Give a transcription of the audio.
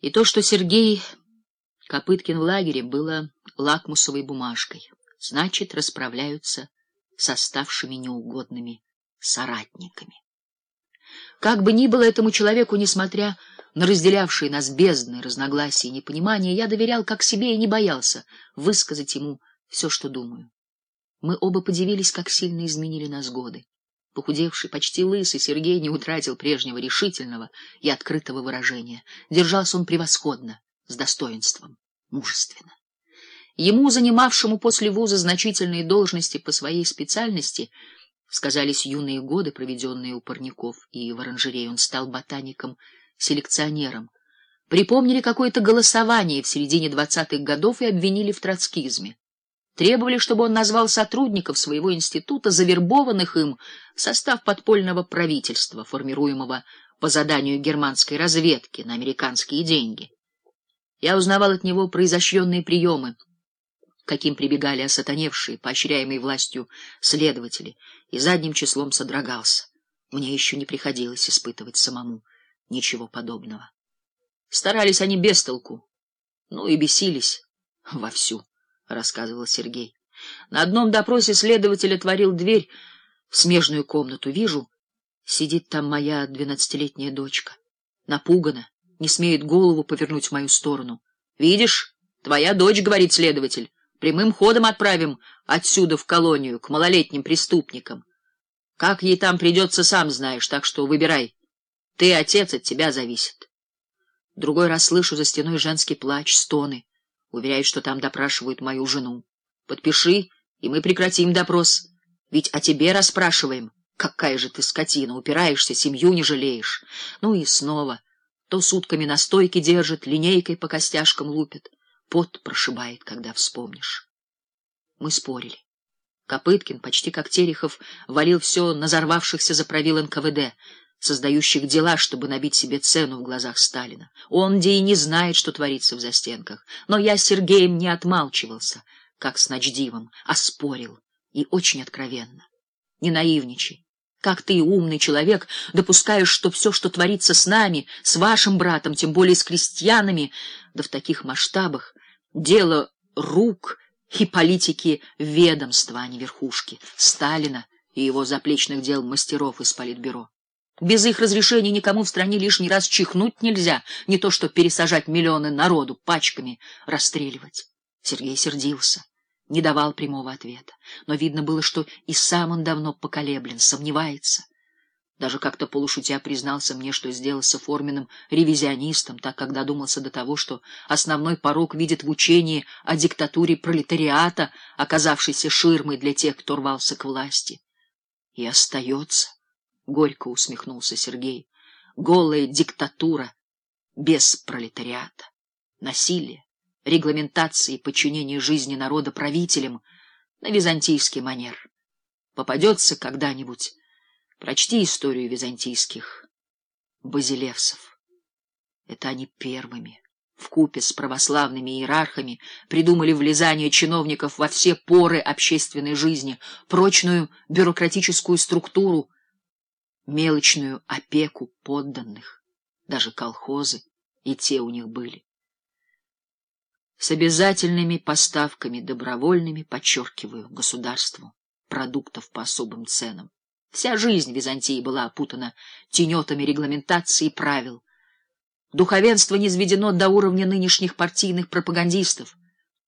И то, что Сергей Копыткин в лагере, было лакмусовой бумажкой. Значит, расправляются с оставшими неугодными соратниками. Как бы ни было этому человеку, несмотря на разделявшие нас бездны, разногласия и непонимания, я доверял как себе и не боялся высказать ему все, что думаю. Мы оба подивились, как сильно изменили нас годы. Похудевший, почти лысый Сергей не утратил прежнего решительного и открытого выражения. Держался он превосходно, с достоинством, мужественно. Ему, занимавшему после вуза значительные должности по своей специальности, сказались юные годы, проведенные у парников и в оранжерее. Он стал ботаником-селекционером. Припомнили какое-то голосование в середине двадцатых годов и обвинили в троцкизме. Требовали, чтобы он назвал сотрудников своего института, завербованных им в состав подпольного правительства, формируемого по заданию германской разведки на американские деньги. Я узнавал от него произощренные приемы, каким прибегали осатаневшие, поощряемые властью следователи, и задним числом содрогался. Мне еще не приходилось испытывать самому ничего подобного. Старались они без толку, ну и бесились вовсю рассказывал Сергей. На одном допросе следователь отворил дверь в смежную комнату. Вижу, сидит там моя двенадцатилетняя дочка. Напугана, не смеет голову повернуть в мою сторону. Видишь, твоя дочь, говорит следователь, прямым ходом отправим отсюда в колонию к малолетним преступникам. Как ей там придется, сам знаешь, так что выбирай. Ты отец, от тебя зависит. Другой раз слышу за стеной женский плач, стоны. Уверяют, что там допрашивают мою жену. Подпиши, и мы прекратим допрос. Ведь о тебе расспрашиваем. Какая же ты скотина, упираешься, семью не жалеешь. Ну и снова. То сутками на стойке держит, линейкой по костяшкам лупит. Пот прошибает, когда вспомнишь. Мы спорили. Копыткин, почти как Терехов, валил все на взорвавшихся за правил НКВД создающих дела, чтобы набить себе цену в глазах Сталина. Он где и не знает, что творится в застенках. Но я с Сергеем не отмалчивался, как с Ночдивом, а спорил, и очень откровенно. Не наивничай. Как ты, умный человек, допускаешь, что все, что творится с нами, с вашим братом, тем более с крестьянами, да в таких масштабах, дело рук и политики ведомства, а не верхушки, Сталина и его заплечных дел мастеров из Политбюро. Без их разрешения никому в стране лишний раз чихнуть нельзя, не то что пересажать миллионы народу пачками, расстреливать. Сергей сердился, не давал прямого ответа, но видно было, что и сам он давно поколеблен, сомневается. Даже как-то полушутя признался мне, что сделался форменным ревизионистом, так как додумался до того, что основной порог видит в учении о диктатуре пролетариата, оказавшейся ширмой для тех, кто рвался к власти. И остается. Горько усмехнулся Сергей. Голая диктатура без пролетариата. Насилие, регламентация и подчинение жизни народа правителям на византийский манер. Попадется когда-нибудь, прочти историю византийских базилевсов. Это они первыми, вкупе с православными иерархами, придумали влезание чиновников во все поры общественной жизни, прочную бюрократическую структуру, мелочную опеку подданных, даже колхозы, и те у них были. С обязательными поставками, добровольными, подчеркиваю, государству, продуктов по особым ценам. Вся жизнь Византии была опутана тенетами регламентации и правил. Духовенство низведено до уровня нынешних партийных пропагандистов.